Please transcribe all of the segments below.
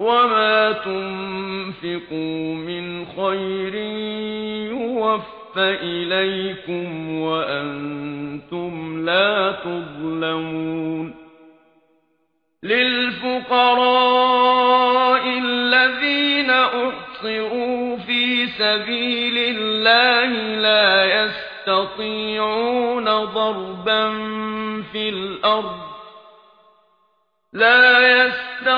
وما تنفقوا من خير يوفى إليكم وأنتم لا تظلمون للفقراء الذين أحصروا في سبيل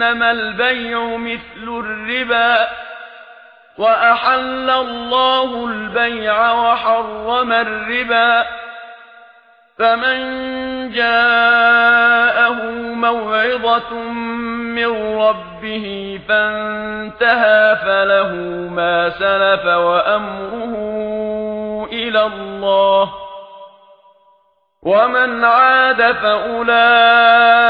انما البيع مثل الربا واحل الله البيع وحرم الربا فمن جاءه موعظه من ربه فانتهى فله ما سلف وامره إلى الله ومن عاد فاولئك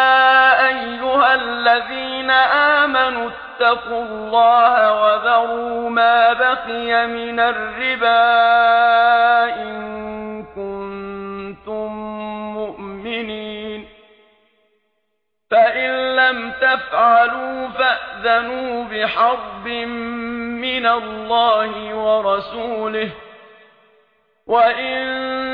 اتقوا الله وذروا ما بقي من الربا إن كنتم مؤمنين. فإن لم تفعلوا فأذنوا بحرب من الله ورسوله. وإن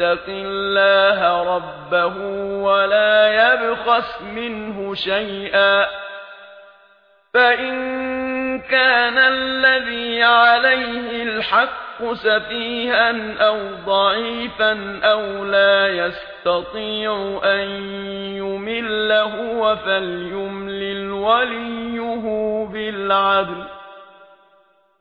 يتق الله ربه ولا يبخس منه شيئا. فإن كان الذي عليه الحق سفيها أو ضعيفا أو لا يستطيع أن يمله هو فليملل وليه بالعدل.